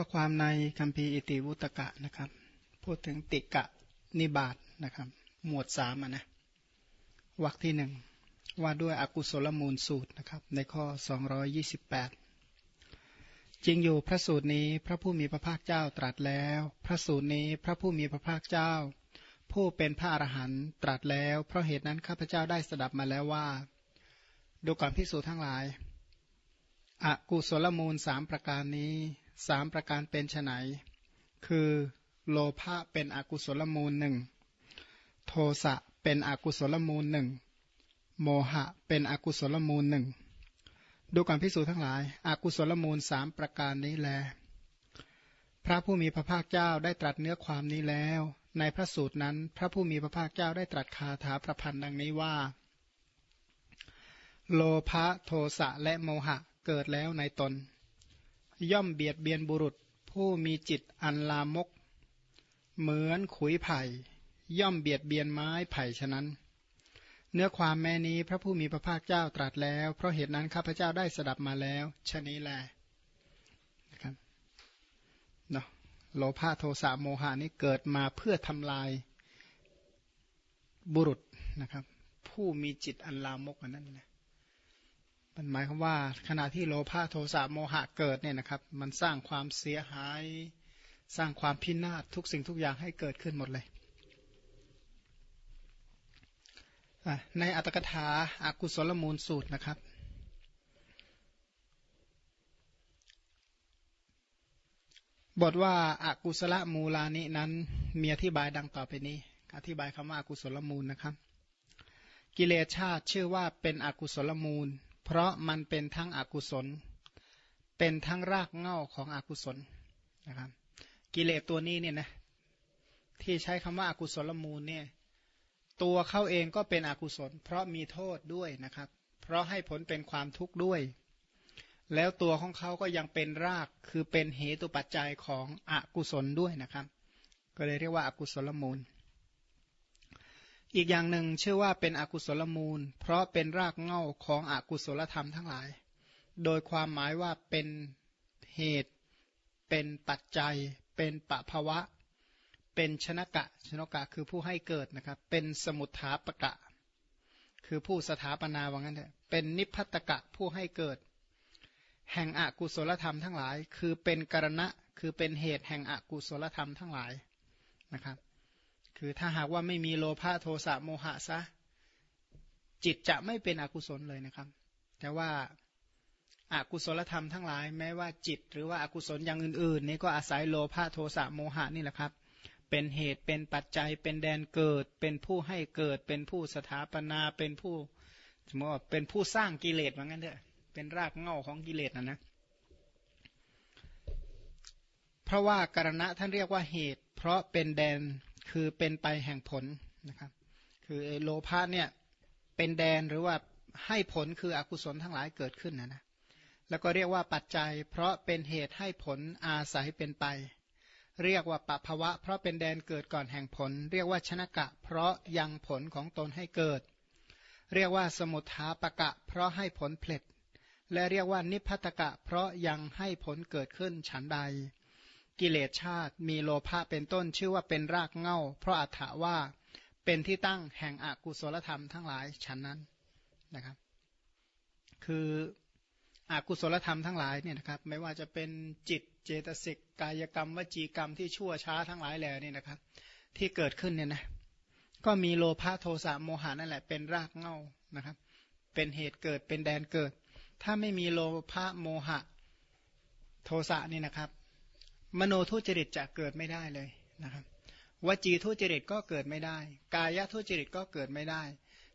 ข้อความในคัมภีอิติวุตกะนะครับ พูดถึงติกะนิบาตนะครับ หมวดสามนะวรรคที่หนึ่งว่าด้วยอกุศลมูลสูตรนะครับ ในข้อ 228 จริงอยู่พระสูตรนี้พระผู้มีพระภาคเจ้าตรัสแล้ว พระสูตรนี้พระผู้มีพระภาคเจ้า ผู้เป็นพระอรหันต์ตรัสแล้ว เพราะเหตุนั้นข้าพเจ้าได้สดับมาแล้วว่า ดูก่อนพิสูจน์ทั้งหลาย อกุศลมูลสามประการนี้ สามประการเป็นไนคือโลภะเป็นอกุศลมูลหนึ่งโทสะเป็นอกุศลมูลหนึ่งโมหะเป็นอกุศลมูลหนึ่งดูก่อนพิสูจน์ทั้งหลายอากุศลมูลสามประการนี้แล พระผู้มีพระภาคเจ้าได้ตรัสเนื้อความนี้แล้ว ในพระสูตรนั้น พระผู้มีพระภาคเจ้าได้ตรัสคาถาประพันธ์ดังนี้ว่า โลภะโทสะและโมหะเกิดแล้วในตน ย่อมเบียดเบียนบุรุษ ผู้มีจิตอันลามก เหมือนขุยไผ่ ย่อมเบียดเบียนไม้ไผ่ฉะนั้น เนื้อความแม่นี้พระผู้มีพระภาคเจ้าตรัสแล้ว เพราะเหตุนั้นข้าพเจ้าได้สดับมาแล้วชนี้แลนะครับเนาะโลภะโทสะโมหานี้เกิดมาเพื่อทำลายบุรุษนะครับ ผู้มีจิตอันลามกอันนั้นนะ มันหมายความว่าขณะที่โลภะโทสะโมหะเกิดเนี่ยนะครับ มันสร้างความเสียหาย สร้างความพินาศทุกสิ่งทุกอย่างให้เกิดขึ้นหมดเลย ในอัตถกถาอากุศลมูลสูตรนะครับ บทว่าอากุศลมูลานินั้นมีอธิบายดังต่อไปนี้ อธิบายคำว่าอากุศลมูลนะครับ กิเลสชาติชื่อว่าเป็นอกุศลมูล เพราะมันเป็นทั้งอกุศล เป็นทั้งรากเง่าของอกุศลนะครับกิเลสตัวนี้เนี่ยนะที่ใช้คำว่าอากุศลมูลเนี่ยตัวเขาเองก็เป็นอกุศล เพราะมีโทษด้วยนะครับ เพราะให้ผลเป็นความทุกข์ด้วย แล้วตัวของเขาก็ยังเป็นรากคือเป็นเหตุปัจจัยของอกุศลด้วยนะครับ ก็เลยเรียกว่าอากุศลมูล อีกอย่างหนึ่งชื่อว่าเป็นอกุศลมูล เพราะเป็นรากเง่าของอกุศลธรรมทั้งหลาย โดยความหมายว่าเป็นเหตุ เป็นปัจจัย เป็นปะภวะ เป็นชนกะ ชนกะคือผู้ให้เกิดนะครับ เป็นสมุทฐาปกะ คือผู้สถาปนาว่างั้นเถอะเป็นนิพพตกะผู้ให้เกิด แห่งอกุศลธรรมทั้งหลาย คือเป็นกรณะคือเป็นเหตุแห่งอกุศลธรรมทั้งหลายนะครับ คือถ้าหากว่าไม่มีโลภะโทสะโมหะซะ จิตจะไม่เป็นอกุศลเลยนะครับ แต่ว่าอากุศลธรรมทั้งหลายแม้ว่าจิต หรือว่าอากุศลอย่างอื่นๆ นี่ก็อาศัยโลภะโทสะโมหะนี่แหละครับ เป็นเหตุเป็นปัจจัยเป็นแดนเกิด เป็นผู้ให้เกิด เป็นผู้สถาปนาเป็นผู้สมมติว่าเป็นผู้สร้างกิเลสว่างั้นเถอะเป็นรากเง่าของกิเลสนะนะเพราะว่ากรณะท่านเรียกว่าเหตุ เพราะเป็นแดน คือเป็นไปแห่งผลนะครับ คือโลภะเนี่ยเป็นแดนหรือว่าให้ผลคืออกุศลทั้งหลายเกิดขึ้นนะนะแล้วก็เรียกว่าปัจจัย เพราะเป็นเหตุให้ผลอาศัยเป็นไป เรียกว่าปภวะ เพราะเป็นแดนเกิดก่อนแห่งผล เรียกว่าชนะกะ เพราะยังผลของตนให้เกิด เรียกว่าสมุทฐาปะกะ เพราะให้ผลเพลิดและเรียกว่านิพพตกะ เพราะยังให้ผลเกิดขึ้นฉันใด กิเลสชาติ มีโลภะเป็นต้นชื่อว่าเป็นรากเง่า เพราะอัฏฐว่าเป็นที่ตั้งแห่งอกุศลธรรมทั้งหลายฉันนั้นนะครับ คืออกุศลธรรมทั้งหลายเนี่ยนะครับไม่ว่าจะเป็นจิตเจตสิกกายกรรมวจีกรรมที่ชั่วช้าทั้งหลายแหล่นี่นะครับ ที่เกิดขึ้นเนี่ยนะก็มีโลภะโทสะโมหานั่นแหละเป็นรากเง่านะครับ เป็นเหตุเกิดเป็นแดนเกิด ถ้าไม่มีโลภะโมหะโทสะนี่นะครับ มโนทุจริตจะเกิดไม่ได้เลยนะครับวจีทุจริตก็เกิดไม่ได้ กายทุจริตก็เกิดไม่ได้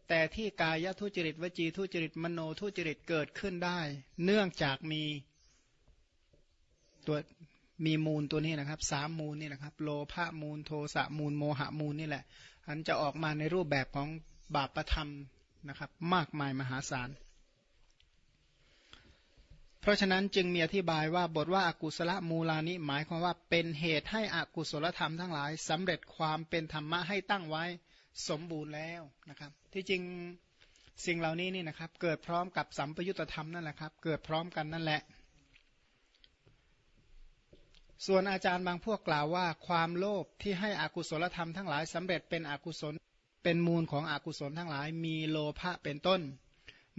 แต่ที่กายทุจริตวจีทุจริตมโนทุจริตเกิดขึ้นได้ เนื่องจากมีตัวมีมูลตัวนี้นะครับสามมูลนี่นะครับ โลภะมูลโทสะมูลโมหะมูลนี่แหละอันจะออกมาในรูปแบบของบาปประธรรมนะครับ มากมายมหาศาล เพราะฉะนั้นจึงมีอธิบายว่าบทว่าอากุศลมูลานิหมายความว่าเป็นเหตุให้อกุศลธรรมทั้งหลายสำเร็จความเป็นธรรมะให้ตั้งไว้สมบูรณ์แล้วนะครับ ที่จริงสิ่งเหล่านี้นี่นะครับ เกิดพร้อมกับสัมปยุตธรรมนั่นแหละครับ เกิดพร้อมกันนั่นแหละ ส่วนอาจารย์บางพวกกล่าวว่า ความโลภที่ให้อกุศลธรรมทั้งหลายสำเร็จเป็นอกุศลเป็นมูลของอกุศลทั้งหลาย มีโลภะเป็นต้น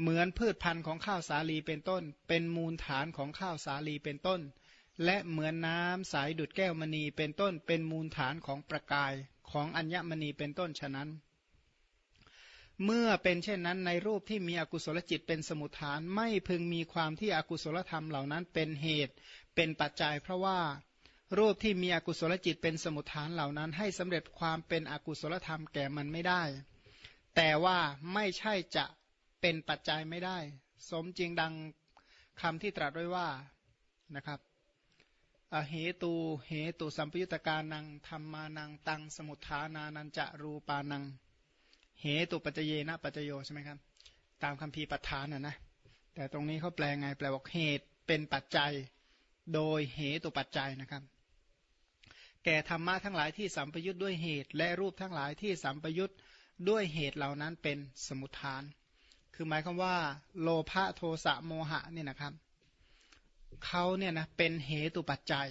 เหมือนพืชพันธุ์ของข้าวสาลีเป็นต้น เป็นมูลฐานของข้าวสาลีเป็นต้น และเหมือนน้ำสายดุดแก้วมณีเป็นต้น เป็นมูลฐานของประกายของอัญมณีเป็นต้นฉะนั้น เมื่อเป็นเช่นนั้นในรูปที่มีอกุศลจิตเป็นสมุทฐานไม่พึงมีความที่อกุศลธรรมเหล่านั้นเป็นเหตุ เป็นปัจจัยเพราะว่า รูปที่มีอกุศลจิตเป็นสมุทฐานเหล่านั้น ให้สำเร็จความเป็นอกุศลธรรมแก่มันไม่ได้ แต่ว่าไม่ใช่จะ เป็นปัจจัยไม่ได้ สมจริงดังคำที่ตรัสไว้ว่านะครับเหตูเหตุสัมปยุตการนังธรรมานังตังสมุทฐานานันจะรูปานัง เหตุปัจเจเยนะปัจโยใช่ไหมครับ ตามคำพีปัฏฐานนะนะแต่ตรงนี้เขาแปลไงแปลว่าเหตุเป็นปัจจัย โดยเหตุปัจจัยนะครับ แก่ธรรมะทั้งหลายที่สัมปยุทธ์ด้วยเหตุ และรูปทั้งหลายที่สัมปยุทธ์ด้วยเหตุเหล่านั้นเป็นสมุทฐาน คือหมายความว่าโลภะโทสะโมหะเนี่ยนะครับเขาเนี่ยนะเป็นเหตุปัจจัย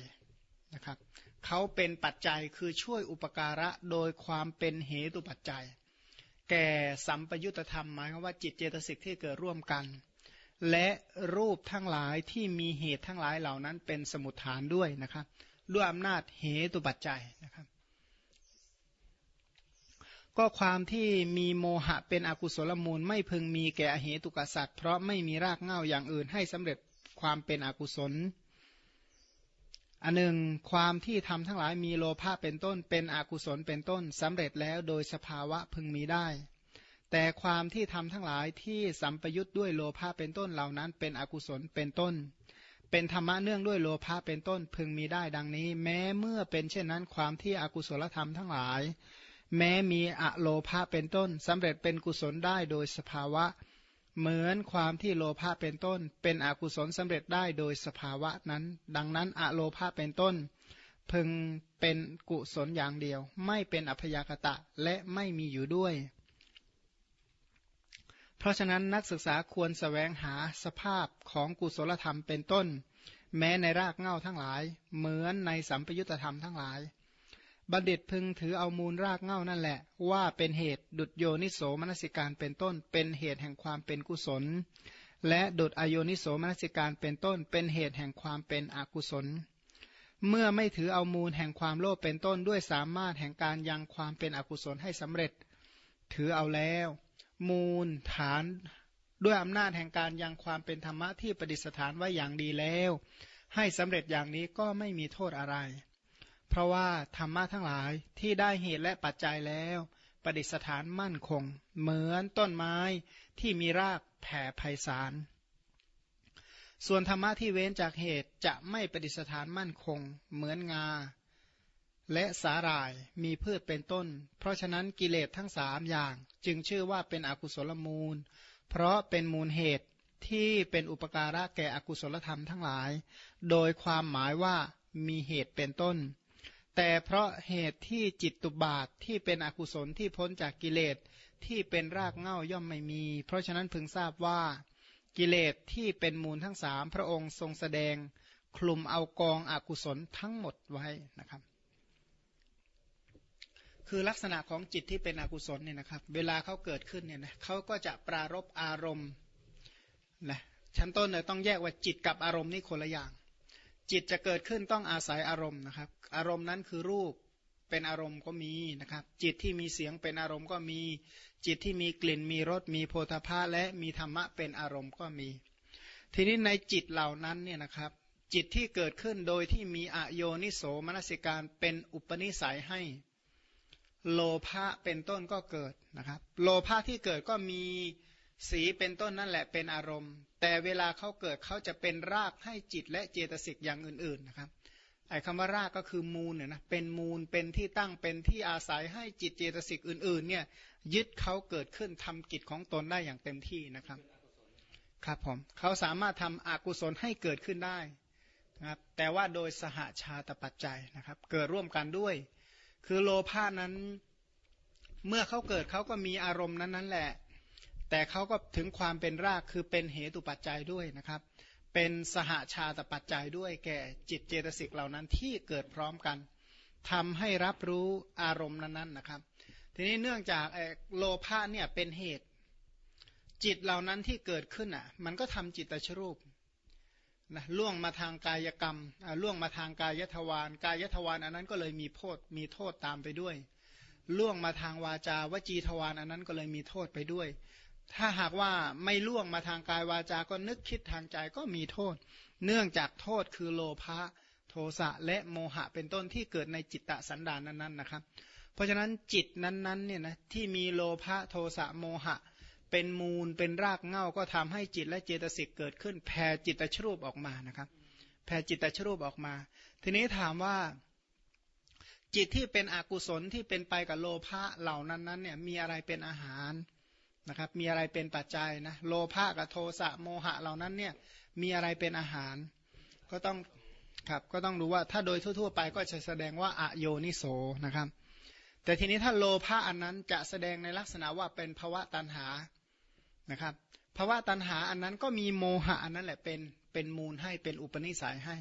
นะครับเขาเป็นปัจจัยคือช่วยอุปการะโดยความเป็นเหตุปัจจัย แก่สัมปยุตธรรมหมายความว่าจิตเจตสิกที่เกิดร่วมกัน และรูปทั้งหลายที่มีเหตุทั้งหลายเหล่านั้นเป็นสมุทฐานด้วยนะครับ ด้วยอำนาจเหตุปัจจัยนะครับ ก็ความที่มีโมหะเป็นอกุศลมูล ไม่พึงมีแก่อเหตุกษัตริย์เพราะไม่มีรากเหง้าอย่างอื่นให้สำเร็จความเป็นอกุศล อันหนึ่งความที่ทำทั้งหลายมีโลภะเป็นต้นเป็นอกุศลเป็นต้นสำเร็จแล้วโดยสภาวะพึงมีได้ แต่ความที่ทำทั้งหลายที่สัมปยุทธ์ด้วยโลภะเป็นต้นเหล่านั้น เป็นอกุศลเป็นต้น เป็นธรรมะเนื่องด้วยโลภะเป็นต้นพึงมีได้ดังนี้ แม้เมื่อเป็นเช่นนั้นความที่อกุศลธรรมทั้งหลาย แม้มีอะโลภะเป็นต้นสำเร็จเป็นกุศลได้โดยสภาวะ เหมือนความที่โลภะเป็นต้น เป็นอกุศลสำเร็จได้โดยสภาวะนั้น ดังนั้นอะโลภะเป็นต้น พึงเป็นกุศลอย่างเดียว ไม่เป็นอัพยากตะและไม่มีอยู่ด้วย เพราะฉะนั้นนักศึกษาควรสแสวงหาสภาพของกุศลธรรมเป็นต้น แม้ในรากเง่าทั้งหลาย เหมือนในสัมปยุตธรรมทั้งหลาย บัณฑิตพึงถือเอามูลรากเง่านั่นแหละ ว่าเป็นเหตุดุดโยนิโสมนสิการเป็นต้น เป็นเหตุแห่งความเป็นกุศล และดุดอโยนิโสมนสิการเป็นต้น เป็นเหตุแห่งความเป็นอกุศล เมื่อไม่ถือเอามูลแห่งความโลภเป็นต้นด้วยสามารถแห่งการยังความเป็นอกุศลให้สำเร็จ ถือเอาแล้ว มูลฐานด้วยอำนาจแห่งการยังความเป็นธรรมะที่ประดิษฐานไว้อย่างดีแล้ว ให้สำเร็จอย่างนี้ก็ไม่มีโทษอะไร เพราะว่าธรรมะทั้งหลายที่ได้เหตุและปัจจัยแล้ว ประดิษฐานมั่นคง เหมือนต้นไม้ที่มีรากแผ่ไพศาลส่วนธรรมะที่เว้นจากเหตุจะไม่ประดิษฐานมั่นคง เหมือนงา และสาหร่ายมีพืชเป็นต้น เพราะฉะนั้นกิเลสทั้งสามอย่างจึงชื่อว่าเป็นอกุศลมูล เพราะเป็นมูลเหตุที่เป็นอุปการะแก่อกุศลธรรมทั้งหลาย โดยความหมายว่ามีเหตุเป็นต้น แต่เพราะเหตุที่จิตตุบาทที่เป็นอกุศลที่พ้นจากกิเลสที่เป็นรากเง่าย่อมไม่มี เพราะฉะนั้นพึงทราบว่ากิเลสที่เป็นมูลทั้งสามพระองค์ทรงแสดงคลุมเอากองอกุศลทั้งหมดไว้นะครับ คือลักษณะของจิตที่เป็นอกุศลเนี่ยนะครับ เวลาเขาเกิดขึ้นเนี่ยนะเขาก็จะปรารบอารมณ์นะชั้นต้นเนี่ยต้องแยกว่าจิตกับอารมณ์นี่คนละอย่าง จิตจะเกิดขึ้นต้องอาศัยอารมณ์นะครับ อารมณ์นั้นคือรูปเป็นอารมณ์ก็มีนะครับ จิตที่มีเสียงเป็นอารมณ์ก็มี จิตที่มีกลิ่นมีรสมีโพธาภาและมีธรรมะเป็นอารมณ์ก็มี ทีนี้ในจิตเหล่านั้นเนี่ยนะครับ จิตที่เกิดขึ้นโดยที่มีอโยนิโสมนสิการเป็นอุปนิสัยให้โลภะเป็นต้นก็เกิดนะครับ โลภะที่เกิดก็มี สีเป็นต้นนั่นแหละเป็นอารมณ์ แต่เวลาเขาเกิดเขาจะเป็นรากให้จิตและเจตสิกอย่างอื่นๆนะครับไอ้คำว่ารากก็คือมูลเนี่ยนะเป็นมูลเป็นที่ตั้งเป็นที่อาศัยให้จิตเจตสิกอื่นๆเนี่ยยึดเขาเกิดขึ้นทำกิจของตนได้อย่างเต็มที่นะครับ ครับผมเขาสามารถทำอกุศลให้เกิดขึ้นได้นะครับแต่ว่าโดยสหาชาตปัจจัยนะครับ เกิดร่วมกันด้วย คือโลภะนั้น เมื่อเขาเกิดเขาก็มีอารมณ์นั้นนั่นแหละ แต่เขาก็ถึงความเป็นรากคือเป็นเหตุปัจจัยด้วยนะครับ เป็นสหาชาตปัจจัยด้วยแก่จิตเจตสิกเหล่านั้นที่เกิดพร้อมกันทำให้รับรู้อารมณ์นั้นๆนะครับ ทีนี้เนื่องจากโลภะเนี่ยเป็นเหตุจิตเหล่านั้นที่เกิดขึ้นอะ มันก็ทำจิตตชรูปนะล่วงมาทางกายกรรมล่วงมาทางกายทวารกายทวารอันนั้นก็เลยมีโทษมีโทษตามไปด้วย ล่วงมาทางวาจาวจีทวารอันนั้นก็เลยมีโทษไปด้วย ถ้าหากว่าไม่ล่วงมาทางกายวาจาก็นึกคิดทางใจก็มีโทษ เนื่องจากโทษคือโลภะโทสะและโมหะเป็นต้นที่เกิดในจิตตสันดานนั้นๆนะครับ เพราะฉะนั้นจิตนั้นๆเนี่ยนะที่มีโลภะโทสะโมหะ เป็นมูลเป็นรากเง้าก็ทำให้จิตและเจตสิกเกิดขึ้นแผ่จิตตชรูปออกมานะครับ แผ่จิตตชรูปออกมา ทีนี้ถามว่า จิตที่เป็นอกุศลที่เป็นไปกับโลภะเหล่านั้นนั้นเนี่ยมีอะไรเป็นอาหาร นะครับมีอะไรเป็นปัจจัยนะโลภะกับโทสะโมหะเหล่านั้นเนี่ยมีอะไรเป็นอาหาร ก็ต้องครับก็ต้องดูว่าถ้าโดยทั่ว ๆ ไปก็จะแสดงว่าอโยนิโสนะครับ แต่ทีนี้ถ้าโลภะอันนั้นจะแสดงในลักษณะว่าเป็นภวะตันหานะครับภาวะตันหาอันนั้นก็มีโมหะอันนั้นแหละเป็นเป็นมูลให้เป็นอุปนิสัยให้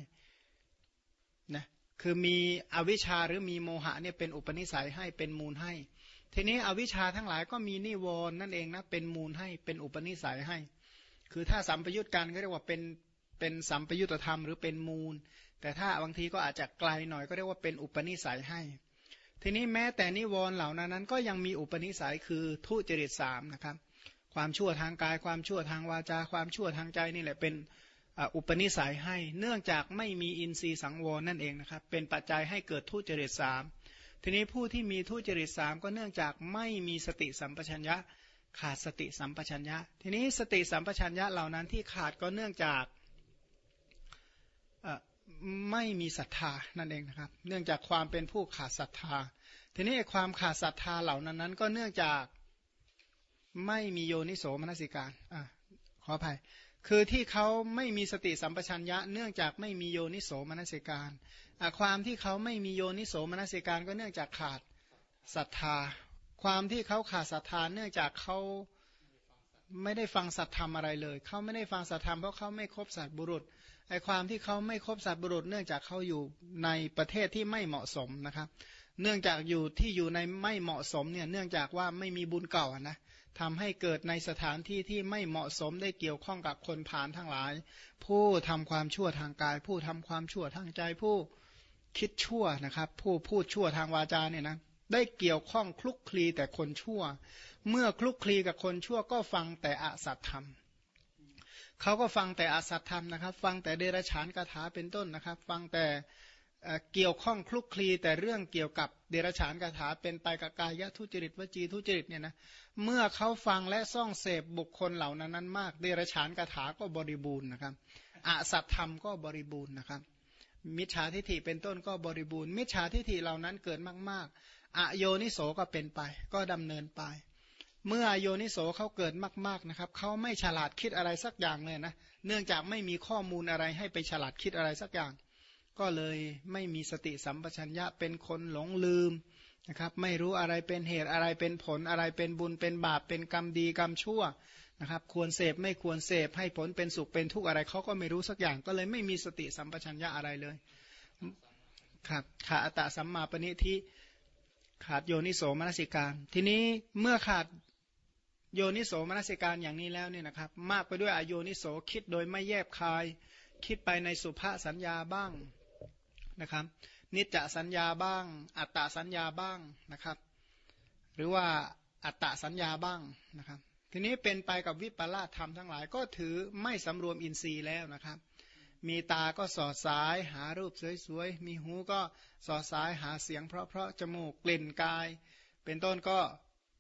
นะคือมีอวิชชาหรือมีโมหะเนี่ยเป็นอุปนิสัยให้เป็นมูลให้ ทีนี้อวิชชาทั้งหลายก็มีนิวรณ์นั่นเองนะเป็นมูลให้เป็นอุปนิสัยให้ คือถ้าสัมปยุตกันก็เรียกว่าเป็นเป็นสัมปยุตธรรมหรือเป็นมูล แต่ถ้าบางทีก็อาจจะไกลหน่อยก็เรียกว่าเป็นอุปนิสัยให้ ทีนี้แม้แต่นิวรณ์เหล่านั้นนั้นก็ยังมีอุปนิสัยคือทุจริตสามนะครับ ความชั่วทางกายความชั่วทางวาจา ความชั่วทางใจนี่แหละเป็นอุปนิสัยให้ เนื่องจากไม่มีอินทรีย์สังวรนั่นเองนะครับ เป็นปัจจัยให้เกิดทุจริตสาม ทีนี้ผู้ที่มีทุจริตสามก็เนื่องจากไม่มีสติสัมปชัญญะ ขาดสติสัมปชัญญะ ทีนี้สติสัมปชัญญะเหล่านั้นที่ขาดก็เนื่องจากไม่มีศรัทธานั่นเองนะครับ เนื่องจากความเป็นผู้ขาดศรัทธา ทีนี้ความขาดศรัทธาเหล่านั้นนั้นก็เนื่องจากไม่มีโยนิโสมนสิการอขออภัย คือที่เขาไม่มีสติสัมปชัญญะ เนื่องจากไม่มีโยนิโสมนสิการ ความที่เขาไม่มีโยนิโสมนสิการก็เนื่องจากขาดศรัทธา ความที่เขาขาดศรัทธาเนื่องจากเขาไม่ได้ฟังสัตธรรมอะไรเลย เขาไม่ได้ฟังสัตธรรมเพราะเขาไม่คบสัตบุรุษ ไอความที่เขาไม่คบสัตบุรุษ เนื่องจากเขาอยู่ในประเทศที่ไม่เหมาะสมนะครับ เนื่องจากอยู่ที่อยู่ในไม่เหมาะสมเนี่ย เนื่องจากว่าไม่มีบุญเก่านะทำให้เกิดในสถานที่ที่ไม่เหมาะสมได้เกี่ยวข้องกับคนผ่านทั้งหลาย ผู้ทำความชั่วทางกาย ผู้ทำความชั่วทางใจผู้ คิดชั่วนะครับ ผู้พูดชั่วทางวาจาเนี่ยนะได้เกี่ยวข้องคลุกคลีแต่คนชั่ว เมื่อคลุกคลีกับคนชั่วก็ฟังแต่อสัตธรรมเขาก็ฟังแต่อสัตธรรมนะครับ ฟังแต่เดรัจฉานคาถาเป็นต้นนะครับ ฟังแต่เกี่ยวข้องคลุกคลีแต่เรื่องเกี่ยวกับเดรัจฉานคาถาเป็นไปกับกายทุจริตวจีทุจริตเนี่ยนะเมื่อเขาฟังและซ่องเสพบุคคลเหล่านั้นนั้นมาก เดรัจฉานคาถาก็บริบูรณ์นะครับอสัตธรรมก็บริบูรณ์นะครับ มิจฉาทิฏฐิเป็นต้นก็บริบูรณ์ มิจฉาทิฏฐิเหล่านั้นเกิดมาก ๆ อโยนิโสก็เป็นไป ก็ดำเนินไป เมื่อโยนิโสเขาเกิดมาก ๆนะครับ เขาไม่ฉลาดคิดอะไรสักอย่างเลยนะ เนื่องจากไม่มีข้อมูลอะไรให้ไปฉลาดคิดอะไรสักอย่าง ก็เลยไม่มีสติสัมปชัญญะเป็นคนหลงลืมนะครับ ไม่รู้อะไรเป็นเหตุอะไรเป็นผลอะไรเป็นบุญเป็นบาปเป็นกรรมดีกรรมชั่ว นะครับ ควรเสพไม่ควรเสพให้ผลเป็นสุขเป็นทุกข์อะไรเขาก็ไม่รู้สักอย่างก็เลยไม่มีสติสัมปชัญญะอะไรเลยครับขาดอัตตสัมมาปณิทิขาดโยนิโสมนสิการ ทีนี้เมื่อขาดโยนิโสมนสิการอย่างนี้แล้วเนี่ยนะครับ มากไปด้วยอโยนิโสคิดโดยไม่แยบคาย คิดไปในสุภาษสัญญาบ้างนะครับ นิจจสัญญาบ้าง อัตตสัญญาบ้างนะครับ หรือว่าอัตตสัญญาบ้างนะครับ ทีนี้เป็นไปกับวิปลาสธรรมทั้งหลาย ก็ถือไม่สำรวมอินทรีย์แล้วนะครับ มีตาก็สอดสายหารูปสวยๆ มีหูก็สอดสายหาเสียงเพราะๆ จมูกกลิ่นกาย เป็นต้นก็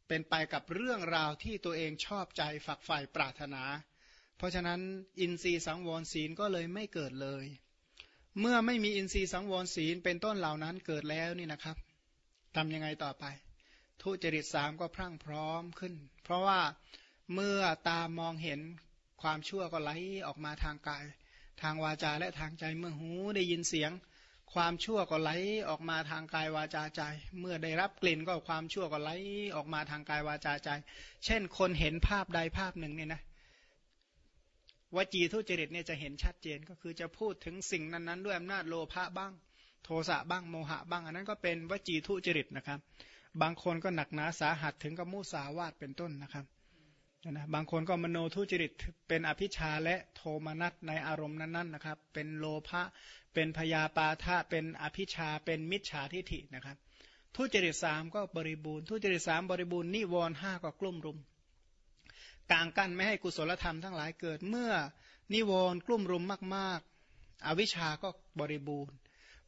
เป็นไปกับเรื่องราวที่ตัวเองชอบใจฝักใฝ่ปรารถนา เพราะฉะนั้นอินทรีย์สังวรศีลก็เลยไม่เกิดเลย เมื่อไม่มีอินทรีย์สังวรศีลเป็นต้นเหล่านั้นเกิดแล้วนี่นะครับทำยังไงต่อไป ทุจริตสามก็พรั่งพร้อมขึ้น เพราะว่า เมื่อตามองเห็นความชั่วก็ไหลออกมาทางกาย ทางวาจาและทางใจเมื่อหูได้ยินเสียง ความชั่วก็ไหลออกมาทางกายวาจาใจ เมื่อได้รับกลิ่นก็ความชั่วก็ไหลออกมาทางกายวาจาใจ เช่น คนเห็นภาพใดภาพหนึ่งเนี่ยนะวจีทุจริตเนี่ยจะเห็นชัดเจนก็คือจะพูดถึงสิ่งนั้นๆ ด้วยอำนาจโลภะบ้าง โทสะบ้างโมหะบ้าง อันนั้นก็เป็นวจีทุจริตนะครับ บางคนก็หนักหนาสาหัสถึงกับมุสาวาตเป็นต้นนะครับ นะบางคนก็มโนทุจริตเป็นอภิชาและโทมนัสในอารมณ์นั้นๆนะครับ เป็นโลภะเป็นพยาปาทะเป็นอภิชาเป็นมิจฉาทิฐินะครับ ทุจริตสามก็บริบูรณ์ทุจริตสามบริบูรณ์นิวรณ์ห้าก็กลุ่มรุมกลางกั้นไม่ให้กุศลธรรมทั้งหลายเกิดเมื่อนิวรณ์กลุ่มรุมมาก ๆ อวิชาก็บริบูรณ์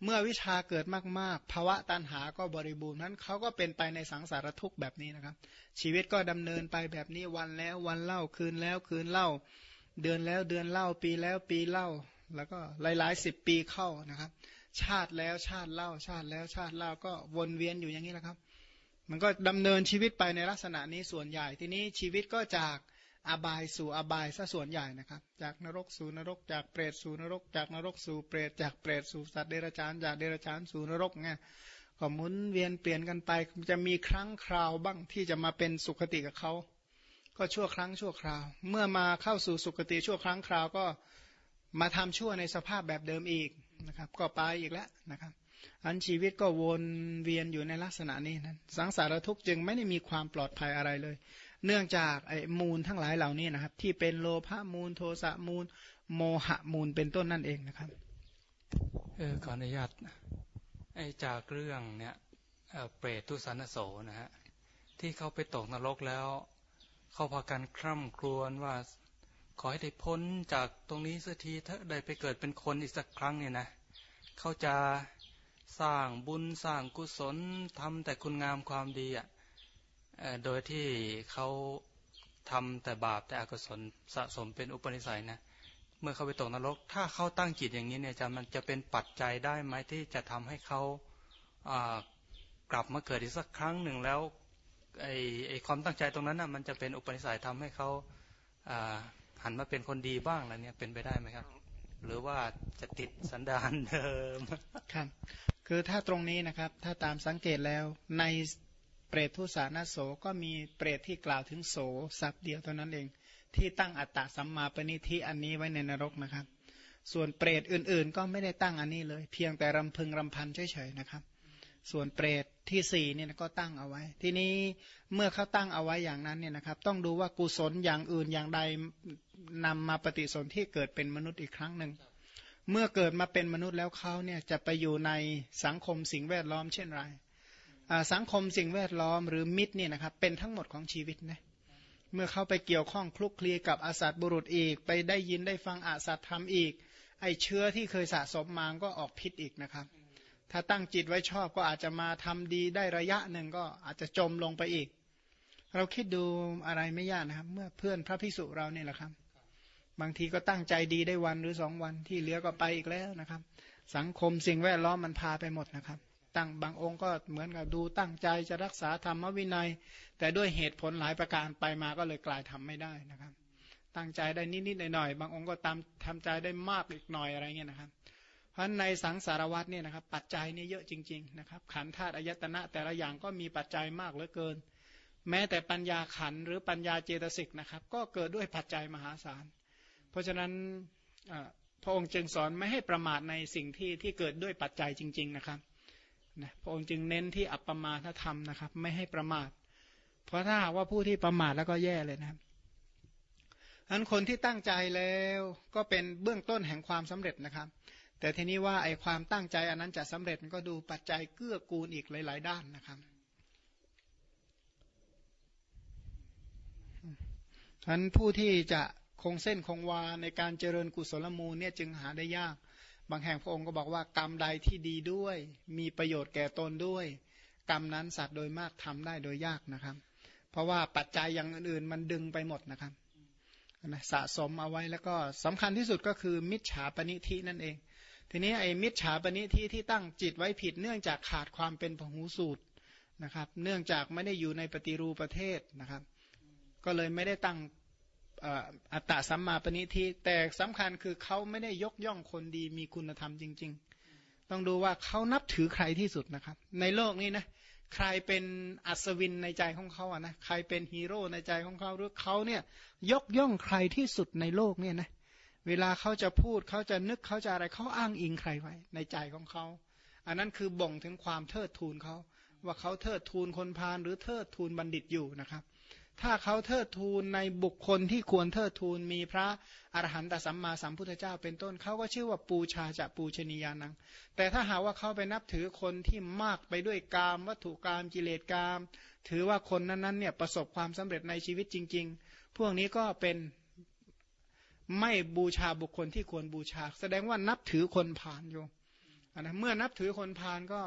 เมื่อวิชาเกิดมากๆภาวะตันหาก็บริบูรณ์นั้นเขาก็เป็นไปในสังสารทุกข์แบบนี้นะครับ ชีวิตก็ดำเนินไปแบบนี้วันแล้ววันเล่าคืนแล้วคืนเล่า เดือนแล้วเดือนเล่าปีแล้วปีเล่า แล้วก็หลายๆสิบปีเข้านะครับ ชาติแล้วชาติเล่าชาติแล้วชาติเล่าก็วนเวียนอยู่อย่างนี้แหละครับ มันก็ดำเนินชีวิตไปในลักษณะนี้ส่วนใหญ่ทีนี้ชีวิตก็จาก อบายสู่อบายซะส่วนใหญ่นะครับ จากนรกสู่นรก จากเปรตสู่นรก จากนรกสู่เปรตจากเปรตสู่สัตว์เดรัจฉานจากเดรัจฉานสู่นรกไงก็หมุนเวียนเปลี่ยนกันไปจะมีครั้งคราวบ้างที่จะมาเป็นสุขติกับเขา ก็ชั่วครั้งชั่วคราว เมื่อมาเข้าสู่สุขติชั่วครั้งคราวก็มาทำชั่วในสภาพแบบเดิมอีกนะครับ ก็ไปอีกแล้วนะครับ อันชีวิตก็วนเวียนอยู่ในลักษณะนี้นั้นสังสารทุกข์จึงไม่ได้มีความปลอดภัยอะไรเลย เนื่องจากไอ้มูลทั้งหลายเหล่านี้นะครับ ที่เป็นโลภะมูลโทสะมูล โมหะมูลเป็นต้นนั่นเองนะครับเออขออนุญาตไอ้จากเรื่องเนี่ยเปรตทุสันโสนะฮะที่เขาไปตกนรกแล้ว เขาพากันคร่ำครวญว่าขอให้ได้พ้นจากตรงนี้สักทีถ้าได้ไปเกิดเป็นคนอีกสักครั้งเนี่ยนะเขาจะสร้างบุญสร้างกุศลทำแต่คุณงามความดีอะ โดยที่เขาทำแต่บาปแต่อกุศลสะสมเป็นอุปนิสัยนะเมื่อเขาไปตกนรก ถ้าเขาตั้งจิตอย่างนี้เนี่ยจะมันจะเป็นปัจจัยได้ไหมที่จะทำให้เขากลับมาเกิดอีกสักครั้งหนึ่งแล้วไอ้ไอความตั้งใจตรงนั้นนะมันจะเป็นอุปนิสัยทำให้เขาหันมาเป็นคนดีบ้างอะไรเนี่ยเป็นไปได้ไหมครับ หรือว่าจะติดสันดานเดิมครับคือถ้าตรงนี้นะครับ ถ้าตามสังเกตแล้วใน เปรตทุสานโสก็มีเปรตที่กล่าวถึงโสสับเดียวเท่านั้นเอง ที่ตั้งอัตตะสัมมาปณิทิอันนี้ไว้ในนรกนะครับ ส่วนเปรตอื่นๆ ก็ไม่ได้ตั้งอันนี้เลย เพียงแต่รำพึงรำพันเฉยๆนะครับ ส่วนเปรตที่สี่เนี่ยก็ตั้งเอาไว้ ทีนี้เมื่อเขาตั้งเอาไว้อย่างนั้นเนี่ยนะครับ ต้องดูว่ากุศลอย่างอื่นอย่างใดนำมาปฏิสนธิเกิดเป็นมนุษย์อีกครั้งหนึ่งเมื่อเกิดมาเป็นมนุษย์แล้วเขาเนี่ยจะไปอยู่ในสังคมสิ่งแวดล้อมเช่นไร สังคมสิ่งแวดล้อมหรือมิตรเนี่ยนะครับเป็นทั้งหมดของชีวิตนะเมื่อเข้าไปเกี่ยวข้องคลุกคลีกับอาสัตบุรุษอีก ไปได้ยินได้ฟังอาสัตธรรมอีก ไอเชื้อที่เคยสะสมมาก็ออกพิษอีกนะครับ ถ้าตั้งจิตไว้ชอบก็อาจจะมาทำดีได้ระยะหนึ่งก็อาจจะจมลงไปอีก เราคิดดูอะไรไม่ยากนะครับ เมื่อเพื่อนพระพิสุเราเนี่ยแหละครับ บางทีก็ตั้งใจดีได้วันหรือสองวันที่เหลือก็ไปอีกแล้วนะครับ สังคมสิ่งแวดล้อมมันพาไปหมดนะครับ ตั้งบางองค์ก็เหมือนกับดูตั้งใจจะรักษาธรรมวินัย แต่ด้วยเหตุผลหลายประการไปมาก็เลยกลายทำไม่ได้นะครับ ตั้งใจได้นิดๆหน่อยๆบางองค์ก็ตามทำใจได้มากอีกหน่อยอะไรเงี้ยนะครับเพราะในสังสารวัตเนี่ยนะครับปัจจัยนี่เยอะจริงๆนะครับขันธาตุอายตนะแต่ละอย่างก็มีปัจจัยมากเหลือเกิน แม้แต่ปัญญาขันหรือปัญญาเจตสิกนะครับ ก็เกิดด้วยปัจจัยมหาศาล เพราะฉะนั้นพระองค์จึงสอนไม่ให้ประมาทในสิ่งที่ที่เกิดด้วยปัจจัยจริง ๆนะครับ นะพระองค์จึงเน้นที่อัปปมาทธรรมนะครับ ไม่ให้ประมาท เพราะถ้าว่าผู้ที่ประมาทแล้วก็แย่เลยนะครับอันคนที่ตั้งใจแล้วก็เป็นเบื้องต้นแห่งความสำเร็จนะครับ แต่ทีนี้ว่าไอ้ความตั้งใจอันนั้นจะสำเร็จก็ดูปัจจัยเกื้อกูลอีกหลาย ๆ ด้านนะครับอันผู้ที่จะคงเส้นคงวาในการเจริญกุศลมูลเนี่ยจึงหาได้ยาก บางแห่งพระองค์ก็บอกว่ากรรมใดที่ดีด้วย มีประโยชน์แก่ตนด้วย กรรมนั้นสัตว์โดยมากทำได้โดยยากนะครับ เพราะว่าปัจจัยอย่างอื่นๆมันดึงไปหมดนะครับนะสะสมเอาไว้แล้วก็สำคัญที่สุดก็คือมิจฉาปณิทินั่นเอง ทีนี้ไอ้มิจฉาปณิทิที่ตั้งจิตไว้ผิด เนื่องจากขาดความเป็นพหูสูตรนะครับ เนื่องจากไม่ได้อยู่ในปฏิรูปประเทศนะครับ ก็เลยไม่ได้ตั้ง อัตตาสัมมาปณิทิแต่สำคัญคือเขาไม่ได้ยกย่องคนดีมีคุณธรรมจริง ๆ ต้องดูว่าเขานับถือใครที่สุดนะครับ ในโลกนี้นะใครเป็นอัศวินในใจของเขาอะนะใครเป็นฮีโร่ในใจของเขาหรือเขาเนี่ยยกย่องใครที่สุดในโลกเนี่ยนะเวลาเขาจะพูดเขาจะนึกเขาจะอะไรเขาอ้างอิงใครไว้ในใจของเขา อันนั้นคือบ่งถึงความเทิดทูนเขาว่าเขาเทิดทูนคนพาลหรือเทิดทูนบัณฑิตอยู่นะครับ ถ้าเขาเทิดทูนในบุคคลที่ควรเทิดทูนมีพระอรหันตสัมมาสัมพุทธเจ้า เป็นต้นเขาก็ชื่อว่าปูชาจะปูชนียานัง แต่ถ้าหาว่าเขาไปนับถือคนที่มากไปด้วยกามวัตถุกามกิเลสกาม ถือว่าคนนั้นๆเนี่ยประสบความสำเร็จในชีวิตจริง ๆ พวกนี้ก็เป็นไม่บูชาบุคคลที่ควรบูชา แสดงว่านับถือคนผ่านอยู่นะเมื่อนับถือคนผ่านก็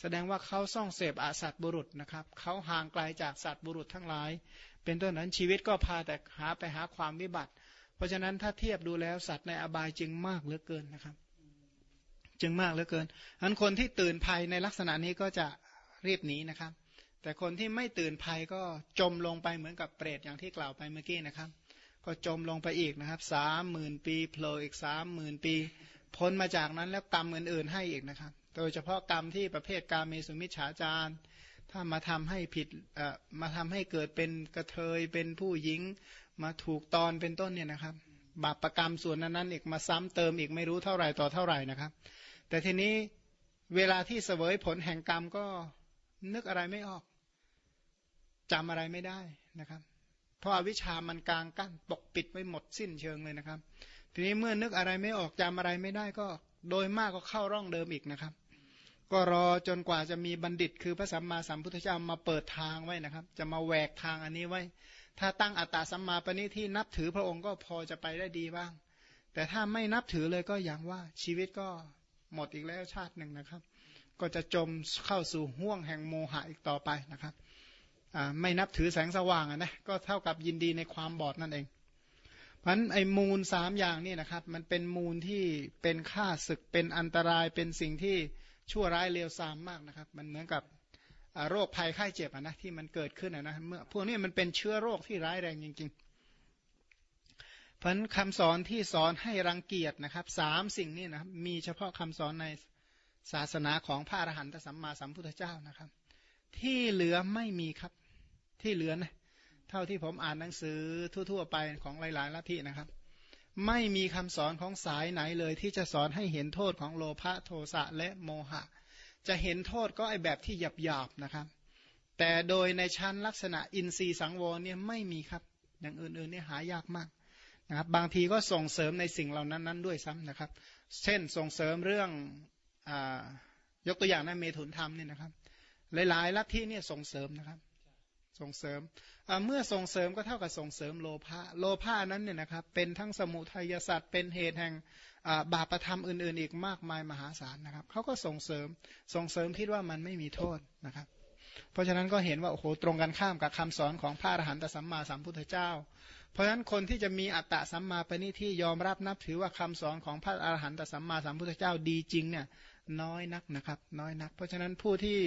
แสดงว่าเขาส่องเสพอาสัตบุรุษนะครับเขาห่างไกลาจากสัตว์บุรุษทั้งหลาย เป็นต้นนั้นชีวิตก็พาแต่หาไปหาความวิบัติ เพราะฉะนั้นถ้าเทียบดูแล้วสัตว์ในอบายจึงมากเหลือเกินนะครับ จึงมากเหลือเกินอันคนที่ตื่นภัยในลักษณะนี้ก็จะรีบหนีนะครับ แต่คนที่ไม่ตื่นภัยก็จมลงไปเหมือนกับเปรตอย่างที่กล่าวไปเมื่อกี้นะครับ ก็จมลงไปอีกนะครับสามหมื่นปีโผล่อีกสามหมื่นปี พ้นมาจากนั้นแล้วกรรมอื่นๆให้อีกนะครับ โดยเฉพาะกรรมที่ประเภทการเมสุมิจฉาจารถ้ามาทำให้ผิดมาทำให้เกิดเป็นกระเทยเป็นผู้หญิงมาถูกตอนเป็นต้นเนี่ยนะครับ บาปประกรรมส่วนนั้นๆอีกมาซ้ำเติมอีกไม่รู้เท่าไหร่ต่อเท่าไหร่นะครับ แต่ทีนี้เวลาที่เสวยผลแห่งกรรมก็นึกอะไรไม่ออกจำอะไรไม่ได้นะครับ เพราะอาวิชามันกลางกั้นปกปิดไว้หมดสิ้นเชิงเลยนะครับ ทีนี้เมื่อนึกอะไรไม่ออกจำอะไรไม่ได้ก็ โดยมากก็เข้าร่องเดิมอีกนะครับ ก็รอจนกว่าจะมีบัณฑิต คือพระสัมมาสัมพุทธเจ้ามาเปิดทางไว้นะครับ จะมาแหวกทางอันนี้ไว้ ถ้าตั้งอัตตาสัมมาปณิที่นับถือพระองค์ก็พอจะไปได้ดีบ้าง แต่ถ้าไม่นับถือเลยก็อย่างว่าชีวิตก็หมดอีกแล้วชาติหนึ่งนะครับ ก็จะจมเข้าสู่ห่วงแห่งโมหะอีกต่อไปนะครับไม่นับถือแสงสว่างนะก็เท่ากับยินดีในความบอดนั่นเองเพราะไอ้มูลสามอย่างนี่นะครับ มันเป็นมูลที่เป็นค่าศึกเป็นอันตรายเป็นสิ่งที่ ชั่วร้ายเลวทรามมากนะครับ มันเหมือนกับโรคภัยไข้เจ็บนะที่มันเกิดขึ้นนะเมื่อพวกนี้มันเป็นเชื้อโรคที่ร้ายแรงจริงๆเพราะคำสอนที่สอนให้รังเกียจนะครับสามสิ่งนี้นะมีเฉพาะคำสอนในศาสนาของพระอรหันตสัมมาสัมพุทธเจ้านะครับ ที่เหลือไม่มีครับที่เหลือนะเท่าที่ผมอ่านหนังสือทั่ว ๆ ไปของหลายๆลัทธินะครับ ไม่มีคำสอนของสายไหนเลยที่จะสอนให้เห็นโทษของโลภะโทสะและโมหะ จะเห็นโทษก็ไอแบบที่หยาบๆนะครับ แต่โดยในชั้นลักษณะอินทรีย์สังวรเนี่ยไม่มีครับ อย่างอื่นๆเนี่ยหายากมากนะครับ บางทีก็ส่งเสริมในสิ่งเหล่านั้นๆด้วยซ้ำนะครับ เช่นส่งเสริมเรื่องอยกตัวอย่างในเมถุนธรรมเนี่ยนะครับ หลายๆลัทธิเนี่ยส่งเสริมนะครับ ส่งเสริม เมื่อส่งเสริมก็เท่ากับส่งเสริมโลภะ โลภะนั้นเนี่ยนะครับ เป็นทั้งสมุทัยศาสตว์เป็นเหตุแห่งบาปประธรรมอื่น ๆ อีกมากมายมหาศาลนะครับ เขาก็ส่งเสริม ส่งเสริมคิดว่ามันไม่มีโทษนะครับ เพราะฉะนั้นก็เห็นว่าโอ้โหตรงกันข้ามกับคำสอนของพระอรหันตสัมมาสัมพุทธเจ้า เพราะฉะนั้นคนที่จะมีอัตตะสัมมาปณิที่ยอมรับนับถือว่าคำสอนของพระอรหันตสัมมาสัมพุทธเจ้าดีจริงเนี่ยน้อยนักนะครับ น้อยนัก เพราะฉะนั้นผู้ที่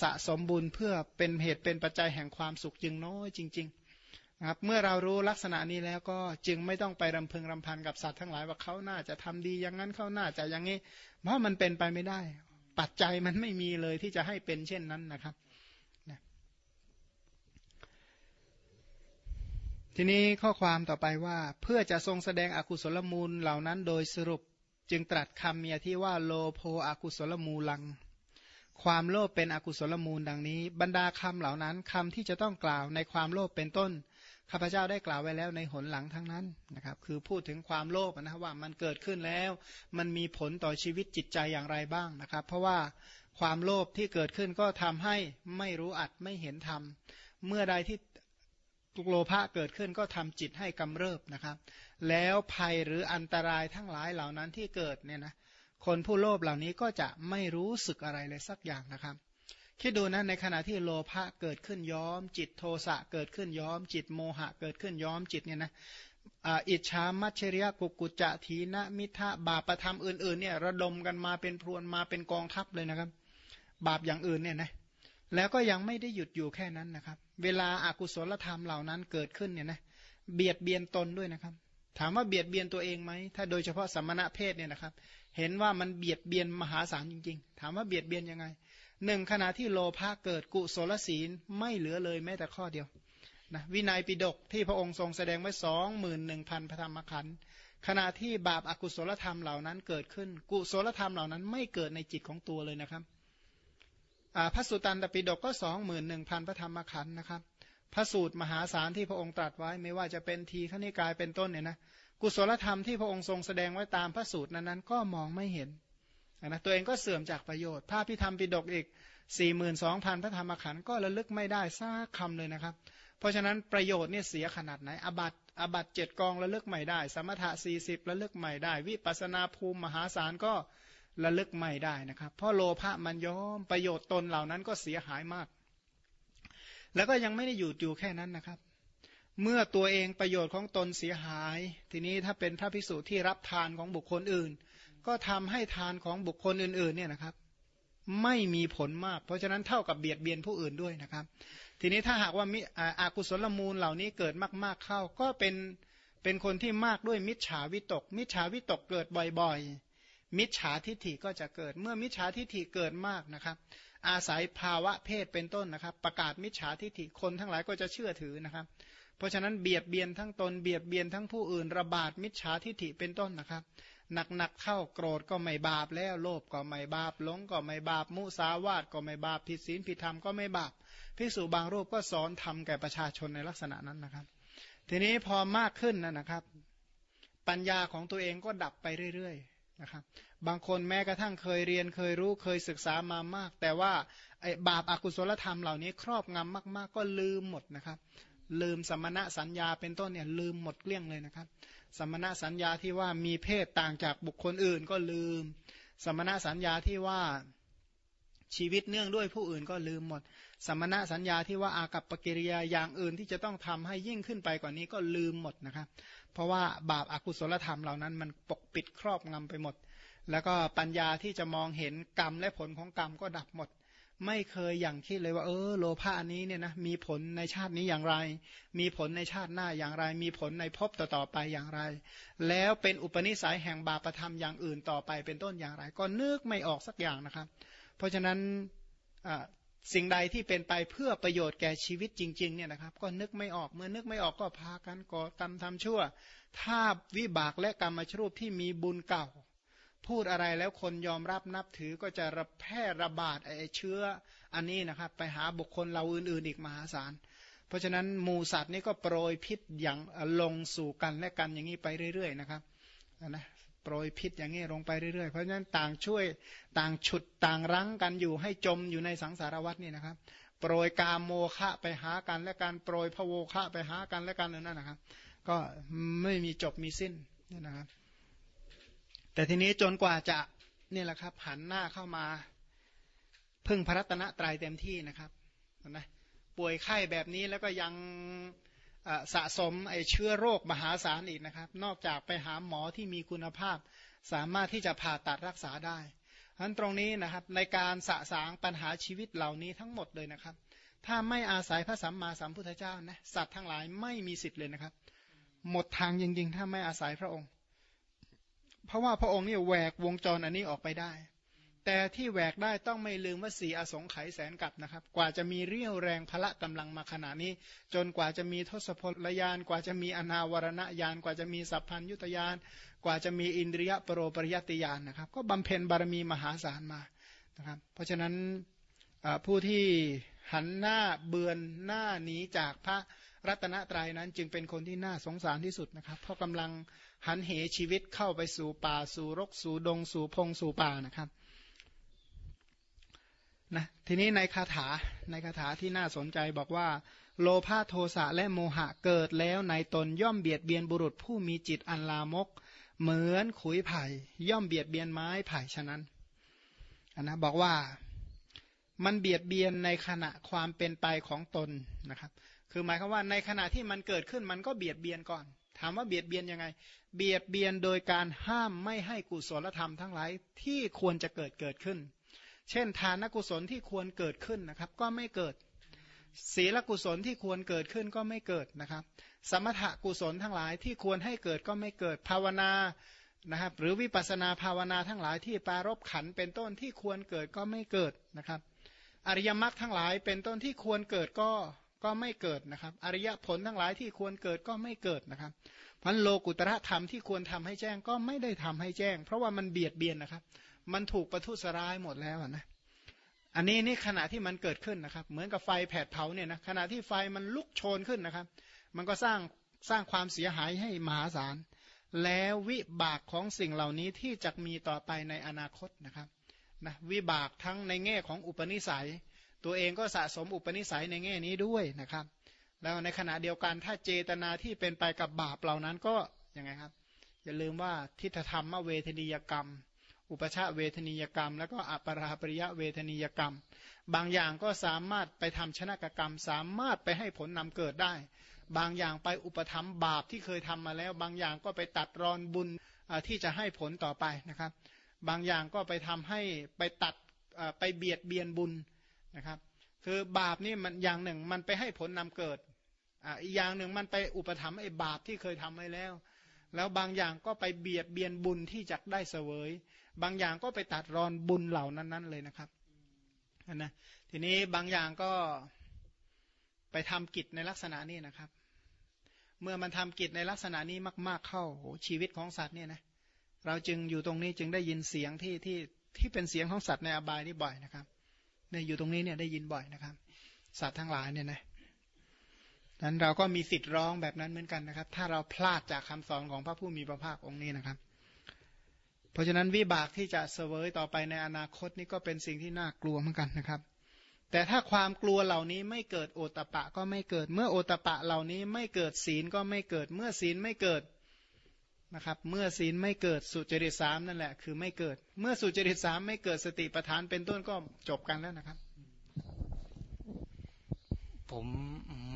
สะสมบุญเพื่อเป็นเหตุเป็นปัจจัยแห่งความสุขจึงน้อยจริงๆนะครับเมื่อเรารู้ลักษณะนี้แล้วก็จึงไม่ต้องไปรำพึงรำพันกับสัตว์ทั้งหลายว่าเขาน่าจะทำดีอย่างนั้นเขาน่าจะอย่างนี้ เพราะมันเป็นไปไม่ได้ ปัจจัยมันไม่มีเลยที่จะให้เป็นเช่นนั้นนะครับทีนี้ข้อความต่อไปว่าเพื่อจะทรงแสดงอกุศลมูลเหล่านั้นโดยสรุปจึงตรัสคำเมียที่ว่าโลโพอกุศลมูลัง ความโลภเป็นอกุศลมูลดังนี้ บรรดาคำเหล่านั้นคำที่จะต้องกล่าวในความโลภเป็นต้นข้าพเจ้าได้กล่าวไว้แล้วในหนหลังทั้งนั้นนะครับ คือพูดถึงความโลภนะว่ามันเกิดขึ้นแล้ว มันมีผลต่อชีวิตจิตใจอย่างไรบ้างนะครับ เพราะว่าความโลภที่เกิดขึ้นก็ทำให้ไม่รู้อัดไม่เห็นธรรมเมื่อใดที่ตุโลภะเกิดขึ้นก็ทำจิตให้กำเริบนะครับ แล้วภัยหรืออันตรายทั้งหลายเหล่านั้นที่เกิดเนี่ยนะ คนผู้โลภเหล่านี้ก็จะไม่รู้สึกอะไรเลยสักอย่างนะครับ คิดดูนะในขณะที่โลภะเกิดขึ้นย้อม จิตโทสะเกิดขึ้นย้อม จิตโมหะเกิดขึ้นย้อมจิตเนี่ยนะอิจฉามัชเริยกุกุจจะทีนะมิทะบาปประธรรมอื่นๆเนี่ยระดมกันมาเป็นพรวนมาเป็นกองทัพเลยนะครับ บาปอย่างอื่นเนี่ยนะแล้วก็ยังไม่ได้หยุดอยู่แค่นั้นนะครับ เวลาอากุศลธรรมเหล่านั้นเกิดขึ้นเนี่ยนะเบียดเบียนตนด้วยนะครับ ถามว่าเบียดเบียนตัวเองไหมถ้าโดยเฉพาะสมณะเพศเนี่ยนะครับ เห็นว่ามันเบียดเบียนมหาศาลจริง ๆ ถามว่าเบียดเบียนยังไงหนึ่งขณะที่โลภะเกิดกุศลศีลไม่เหลือเลยแม้แต่ข้อเดียวนะวินัยปิดกที่พระองค์ทรงแสดงไว้สองหมื่นหนึ่งพันพระธรรมขันธ์ขณะที่บาปอากุศลธรรมเหล่านั้นเกิดขึ้น กุศลธรรมเหล่านั้นไม่เกิดในจิตของตัวเลยนะครับพระสุตันตปิฎกก็สองหมื่นหนึ่งพันพระธรรมขันธ์นะครับ พระสูตรมหาศาลที่พระองค์ตรัสไว้ ไม่ว่าจะเป็นทีขณิกายเป็นต้นเนี่ยนะกุศลธรรมที่พระองค์ทรงแสดงไว้ตามพระสูตรนั้นๆ ก็มองไม่เห็นนะตัวเองก็เสื่อมจากประโยชน์พระพิธรรมปิฎกอีก 4 2 0 0 0 พระธรรมขันธ์ก็ระลึกไม่ได้ซากคำเลยนะครับ เพราะฉะนั้นประโยชน์เนี่ยเสียขนาดไหน อบัตอบัตเจ็ดกองระลึกไม่ได้ สมถะสี่สิบระลึกไม่ได้ วิปัสนาภูมิมหาศาลก็ระลึกไม่ได้นะครับ เพราะโลภะมันย้อมประโยชน์ตนเหล่านั้นก็เสียหายมาก แล้วก็ยังไม่ได้หยุดอยู่แค่นั้นนะครับ เมื่อตัวเองประโยชน์ของตนเสียหาย ทีนี้ถ้าเป็นพระภิกษุที่รับทานของบุคคลอื่น ก็ทำให้ทานของบุคคลอื่นๆเนี่ยนะครับ ไม่มีผลมาก เพราะฉะนั้นเท่ากับเบียดเบียนผู้อื่นด้วยนะครับ ทีนี้ถ้าหากว่ามิอากุศลมูลเหล่านี้เกิดมากๆเข้า ก็เป็นเป็นคนที่มากด้วยมิจฉาวิตก มิจฉาวิตกเกิดบ่อยๆ มิจฉาทิฏฐิก็จะเกิด เมื่อมิจฉาทิฏฐิเกิดมากนะครับ อาศัยภาวะเพศเป็นต้นนะครับ ประกาศมิจฉาทิฏฐิคนทั้งหลายก็จะเชื่อถือนะครับ เพราะฉะนั้นเบียดเบียนทั้งตนเบียดเบียนทั้งผู้อื่นระบาดมิจฉาทิฏฐิเป็นต้นนะครับหนักๆเข้าโกรธก็ไม่บาปแล้วโลภก็ไม่บาปหลงก็ไม่บาป มุสาวาทก็ไม่บาปผิดศีลผิดธรรมก็ไม่บาปพิสูจบางรูปก็สอนทำแก่ประชาชนในลักษณะนั้นนะครับ ทีนี้พอมากขึ้นนะนะครับ ปัญญาของตัวเองก็ดับไปเรื่อยๆ นะครับบางคนแม้กระทั่งเคยเรียนเคยรู้เคยศึกษามามาก แต่ว่าไอ้บาปอากุศลธรรมเหล่านี้ครอบงำมาก ๆ ก็ลืมหมดนะครับ ลืมสมณะสัญญาเป็นต้นเนี่ยลืมหมดเกลี้ยงเลยนะครับ สมณะสัญญาที่ว่ามีเพศต่างจากบุคคลอื่นก็ลืม สมณะสัญญาที่ว่าชีวิตเนื่องด้วยผู้อื่นก็ลืมหมด สมณะสัญญาที่ว่าอากับปกิริยาอย่างอื่นที่จะต้องทำให้ยิ่งขึ้นไปกว่านี้ก็ลืมหมดนะครับ เพราะว่าบาปอากุศลธรรมเหล่านั้นมันปกปิดครอบงำไปหมด แล้วก็ปัญญาที่จะมองเห็นกรรมและผลของกรรมก็ดับหมด ไม่เคยอย่างคิดเลยว่าเออโลภะนี้เนี่ยนะมีผลในชาตินี้อย่างไร มีผลในชาติหน้าอย่างไร มีผลในภพต่อๆไปอย่างไร แล้วเป็นอุปนิสัยแห่งบาปธรรมอย่างอื่นต่อไปเป็นต้นอย่างไร ก็นึกไม่ออกสักอย่างนะครับ เพราะฉะนั้น สิ่งใดที่เป็นไปเพื่อประโยชน์แก่ชีวิตจริงๆเนี่ยนะครับ ก็นึกไม่ออกเมื่อนึกไม่ออกก็พากันก่อกรรมทำชั่ว ถ้าวิบากและกรรมชรูปที่มีบุญเก่า พูดอะไรแล้วคนยอมรับนับถือก็จะระแพร่ระบาดไอเชื้ออันนี้นะครับ ไปหาบุคคลเราอื่นๆอีกมหาศาล เพราะฉะนั้นหมูสัตว์นี่ก็โปรยพิษอย่างลงสู่กันและกันอย่างนี้ไปเรื่อย ๆ นะครับนะ โปรยพิษอย่างนี้ลงไปเรื่อยๆ เพราะฉะนั้นต่างช่วยต่างฉุดต่างรั้งกันอยู่ให้จมอยู่ในสังสารวัฏนี่นะครับ โปรยกามโมฆะไปหากันและการโปรยพโวฆะไปหากันและกันนั่นนะครับ ก็ไม่มีจบมีสิ้นนี่นะครับ แต่ทีนี้จนกว่าจะนี่แหละครับหันหน้าเข้ามา พึ่งพระรัตนตรัยเต็มที่นะครับนะป่วยไข้แบบนี้แล้วก็ยัง สะสมไอเชื้อโรคมหาศาลอีกนะครับ นอกจากไปหาหมอที่มีคุณภาพ สามารถที่จะผ่าตัดรักษาได้ทั้นตรงนี้นะครับในการสะสางปัญหาชีวิตเหล่านี้ทั้งหมดเลยนะครับ ถ้าไม่อาศัยพระสัมมาสัมพุทธเจ้านะสัตว์ทั้งหลายไม่มีสิทธิ์เลยนะครับ หมดทางจริงๆ ถ้าไม่อาศัยพระองค์ เพราะว่าพระองค์นี่แหวกวงจรอันนี้ออกไปได้ แต่ที่แหวกได้ต้องไม่ลืมว่าสีอสงไขยแสนกับนะครับ กว่าจะมีเรี่ยวแรงพละกำลังมาขนาดนี้ จนกว่าจะมีทศพลยาน กว่าจะมีอนาวรณญาณ กว่าจะมีสัพพัญยุตยาน กว่าจะมีอินทรียปรปริยติยานนะครับ ก็บำเพ็ญบารมีมหาศาลมานะครับ เพราะฉะนั้นผู้ที่หันหน้าเบือนหน้าหนีจากพระรัตนตรัยนั้นจึงเป็นคนที่น่าสงสารที่สุดนะครับ เพราะกำลังหันเหชีวิตเข้าไปสู่ป่าสู่รกสู่ดงสู่พงสู่ป่านะครับ นะทีนี้ในคาถาในคาถาที่น่าสนใจบอกว่า โลภะโทสะและโมหะเกิดแล้วในตนย่อมเบียดเบียนบุรุษผู้มีจิตอันลามก เหมือนขุยไผ่ย่อมเบียดเบียนไม้ไผ่ฉะนั้นนนะบอกว่ามันเบียดเบียนในขณะความเป็นไปของตนนะครับ คือหมายความว่าในขณะที่มันเกิดขึ้นมันก็เบียดเบียนก่อน ถามว่าเบียดเบียนยังไง เบียดเบียนโดยการห้ามไม่ให้กุศลธรรมทั้งหลายที่ควรจะเกิดเกิดขึ้น เช่น ทานกุศลที่ควรเกิดขึ้นนะครับ ก็ไม่เกิด ศีลกุศลที่ควรเกิดขึ้นก็ไม่เกิดนะครับ สมถกุศลทั้งหลายที่ควรให้เกิดก็ไม่เกิดภาวนานะครับหรือวิปัสนาภาวนาทั้งหลายที่ปารบขันเป็นต้นที่ควรเกิดก็ไม่เกิดนะครับ อริยมรรคทั้งหลายเป็นต้นที่ควรเกิดก็ก็ไม่เกิดนะครับ อริยผลทั้งหลายที่ควรเกิดก็ไม่เกิดนะครับพันโลกุตระธรรมที่ควรทำให้แจ้งก็ไม่ได้ทำให้แจ้ง เพราะว่ามันเบียดเบียนนะครับ มันถูกประทุษร้ายหมดแล้วนะอันนี้นี่ขณะที่มันเกิดขึ้นนะครับ เหมือนกับไฟแผดเผาเนี่ยนะขณะที่ไฟมันลุกโชนขึ้นนะครับ มันก็สร้างสร้างความเสียหายให้มหาศาล แล้ววิบากของสิ่งเหล่านี้ที่จะมีต่อไปในอนาคตนะครับนะวิบากทั้งในแง่ของอุปนิสัย ตัวเองก็สะสมอุปนิสัยในแง่นี้ด้วยนะครับ แล้วในขณะเดียวกันถ้าเจตนาที่เป็นไปกับบาปเหล่านั้นก็ยังไงครับ อย่าลืมว่าทิฏฐธรรมเวทนิยกรรม อุปชาเวทนิยกรรม แล้วก็อปราปริยะเวทนิยกรรม บางอย่างก็สามารถไปทำชนะกกรรม สามารถไปให้ผลนำเกิดได้ บางอย่างไปอุปธรรมบาปที่เคยทำมาแล้ว บางอย่างก็ไปตัดรอนบุญที่จะให้ผลต่อไปนะครับ บางอย่างก็ไปทำให้ไปตัดไปเบียดเบียนบุญนะครับ คือบาปนี่มันอย่างหนึ่งมันไปให้ผลนำเกิดอีกอย่างหนึ่งมันไปอุปธรรมไอ้บาปที่เคยทำไว้แล้ว แล้วบางอย่างก็ไปเบียดเบียนบุญที่จะได้เสวย บางอย่างก็ไปตัดรอนบุญเหล่านั้นๆเลยนะครับนะทีนี้บางอย่างก็ไปทำกิจในลักษณะนี้นะครับ เมื่อมันทำกิจในลักษณะนี้มาก ๆเข้าชีวิตของสัตว์เนี่ยนะเราจึงอยู่ตรงนี้จึงได้ยินเสียงที่ที่ที่เป็นเสียงของสัตว์ในอบายนี่บ่อยนะครับเนี่ยอยู่ตรงนี้เนี่ยได้ยินบ่อยนะครับ สัตว์ทั้งหลายเนี่ยนะนั้นเราก็มีสิทธิ์ร้องแบบนั้นเหมือนกันนะครับ ถ้าเราพลาดจากคำสอนของพระผู้มีพระภาคองค์นี้นะครับ เพราะฉะนั้นวิบากที่จะเสวยต่อไปในอนาคตนี่ก็เป็นสิ่งที่น่ากลัวเหมือนกันนะครับ แต่ถ้าความกลัวเหล่านี้ไม่เกิดโอตปะก็ไม่เกิด เมื่อโอตปะเหล่านี้ไม่เกิดศีลก็ไม่เกิด เมื่อศีลไม่เกิดนะครับ เมื่อศีลไม่เกิดสุจริตสามนั่นแหละ คือไม่เกิด เมื่อสุจริตสามไม่เกิดสติปัฏฐานเป็นต้นก็จบกันแล้วนะครับ ผม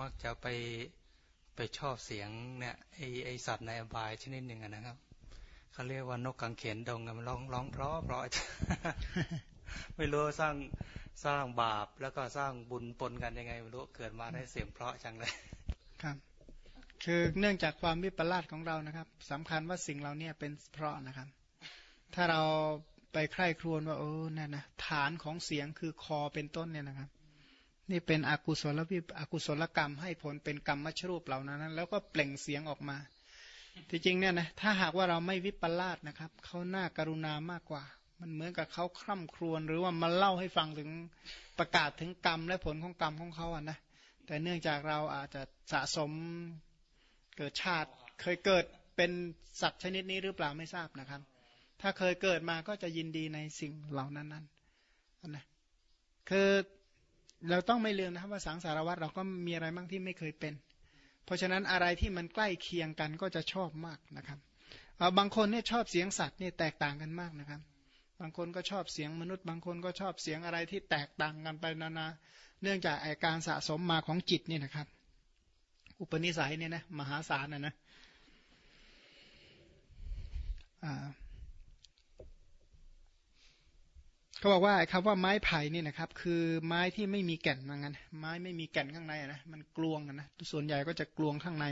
มักจะไปไปชอบเสียงเนี่ยไอไอสัตว์ในอบายชนิดหนึ่งนะครับ เขาเรียกว่านกกังเขนดงมันร้องร้องเพราะเพราะไม่รู้สร้างสร้างบาปแล้วก็สร้างบุญปนกันยังไงไม่รู้เกิดมาได้เสียงเพราะจังเลยครับคือเนื่องจากความวิปลาสของเรานะครับสำคัญว่าสิ่งเราเนี่ยเป็นเพราะนะครับ ถ้าเราไปใคร่ครวญว่าโอ้นั่นนะฐานของเสียงคือคอเป็นต้นเนี่ยนะครับ นี่เป็นอกุศลวิอกุศลกรรมให้ผลเป็นกรรมมชรูปเหล่านั้น แล้วก็เปล่งเสียงออกมา ที่จริงเนี่ยนะถ้าหากว่าเราไม่วิปลาสนะครับเขาหน่าการุณามากกว่า มันเหมือนกับเขาคร่ำครวญหรือว่ามาเล่าให้ฟังถึงประกาศถึงกรรมและผลของกรรมของเขาอะนะแต่เนื่องจากเราอาจจะสะสมเกิดชาติเคยเกิดเป็นสัตว์ชนิดนี้หรือเปล่าไม่ทราบนะครับ ถ้าเคยเกิดมาก็จะยินดีในสิ่งเหล่านั้นนั้นนะคือเราต้องไม่ลืมนะครับว่าสังสารวัตรเราก็มีอะไรบ้างที่ไม่เคยเป็น เพราะฉะนั้นอะไรที่มันใกล้เคียงกันก็จะชอบมากนะครับบางคนเนี่ยชอบเสียงสัตว์เนี่ยแตกต่างกันมากนะครับ บางคนก็ชอบเสียงมนุษย์ บางคนก็ชอบเสียงอะไรที่แตกต่างกันไปนานา เนื่องจากอาการสะสมมาของจิตนี่นะครับ อุปนิสัยเนี่ยนะมหาศาลนะนะ เขาบอกว่าคำว่าไม้ไผ่นี่นะครับ คือไม้ที่ไม่มีแก่นว่างั้น ไม้ไม่มีแก่นข้างในนะมันกลวงนะส่วนใหญ่ก็จะกลวงข้างใน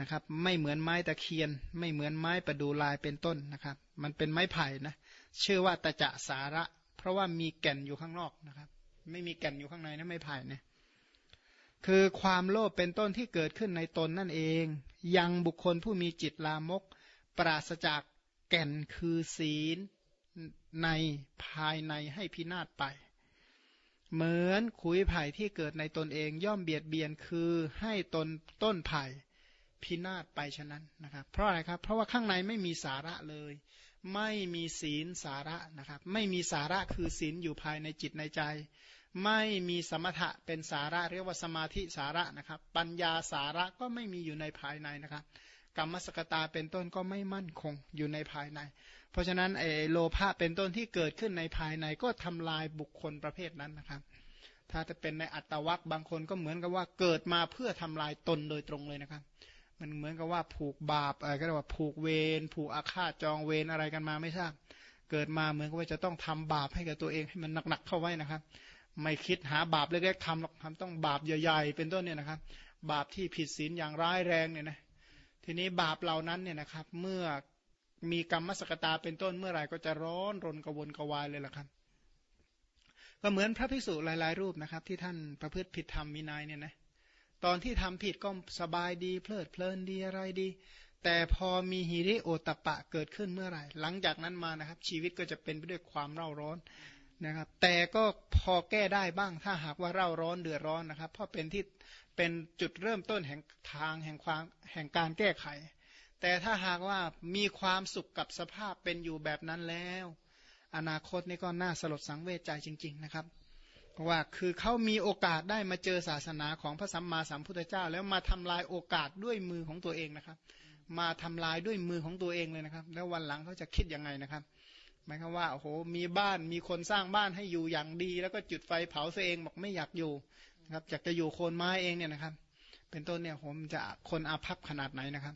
นะครับ ไม่เหมือนไม้ตะเคียน ไม่เหมือนไม้ประดูลายเป็นต้นนะครับ มันเป็นไม้ไผ่นะชื่อว่าตะจะสาระ เพราะว่ามีแก่นอยู่ข้างนอกนะครับ ไม่มีแก่นอยู่ข้างในนะไม่ไผ่เนี่ยคือความโลภเป็นต้นที่เกิดขึ้นในตนนั่นเอง ยังบุคคลผู้มีจิตลามก ปราศจากแก่นคือศีล ในภายในให้พินาศไป เหมือนขุยไผ่ที่เกิดในตนเองย่อมเบียดเบียนคือให้ตนต้นไผ่พินาศไปฉะนั้นนะครับ เพราะอะไรครับ เพราะว่าข้างในไม่มีสาระเลย ไม่มีศีลสาระนะครับ ไม่มีสาระคือศีลอยู่ภายในจิตในใจ ไม่มีสมถะเป็นสาระเรียกว่าสมาธิสาระนะครับ ปัญญาสาระก็ไม่มีอยู่ในภายในนะครับ กรรมสกตาเป็นต้นก็ไม่มั่นคงอยู่ในภายใน เพราะฉะนั้นเอโลภะเป็นต้นที่เกิดขึ้นในภายในก็ทำลายบุคคลประเภทนั้นนะครับ ถ้าจะเป็นในอัตวักบางคนก็เหมือนกับว่าเกิดมาเพื่อทำลายตนโดยตรงเลยนะครับ มันเหมือนกับว่าผูกบาปอะไรก็เรียกว่าผูกเวรผูกอาฆาตจองเวรอะไรกันมาไม่ทราบ เกิดมาเหมือนกับว่าจะต้องทำบาปให้กับตัวเองให้มันหนักๆเข้าไว้นะครับ ไม่คิดหาบาปเล็กๆทำหรอกทำต้องบาปใหญ่ๆ เป็นต้นเนี่ยนะครับ บาปที่ผิดศีลอย่างร้ายแรงเนี่ยนะทีนี้บาปเหล่านั้นเนี่ยนะครับ เมื่อ มีกรรมสกตาเป็นต้นเมื่อไหร่ก็จะร้อนรนกระวนกระวายเลยล่ะครับก็เหมือนพระภิกษุหลาย ๆ รูปนะครับ ที่ท่านประพฤติผิดธรรมวินัยเนี่ยนะตอนที่ทำผิดก็สบายดีเพลิดเพลินดีอะไรดี แต่พอมีฮิริโอตปะเกิดขึ้นเมื่อไหร่ หลังจากนั้นมานะครับ ชีวิตก็จะเป็นไปด้วยความเร่าร้อนนะครับ แต่ก็พอแก้ได้บ้างถ้าหากว่าเร่าร้อนเดือดร้อนนะครับ เพราะเป็นที่เป็นจุดเริ่มต้นแห่งทางแห่งความแห่งการแก้ไข แต่ถ้าหากว่ามีความสุขกับสภาพเป็นอยู่แบบนั้นแล้ว อนาคตนี่ก็น่าสลดสังเวชใจจริง ๆ นะครับว่าคือเขามีโอกาสได้มาเจอศาสนาของพระสัมมาสัมพุทธเจ้า แล้วมาทำลายโอกาสด้วยมือของตัวเองนะครับ มาทำลายด้วยมือของตัวเองเลยนะครับ แล้ววันหลังเขาจะคิดยังไงนะครับหมายความว่าโอ้โหมีบ้านมีคนสร้างบ้านให้อยู่อย่างดี แล้วก็จุดไฟเผาตัวเองบอกไม่อยากอยู่นะครับอยากจะอยู่โคนไม้เองเนี่ยนะครับ เป็นต้นเนี่ยผมจะคนอาภัพขนาดไหนนะครับ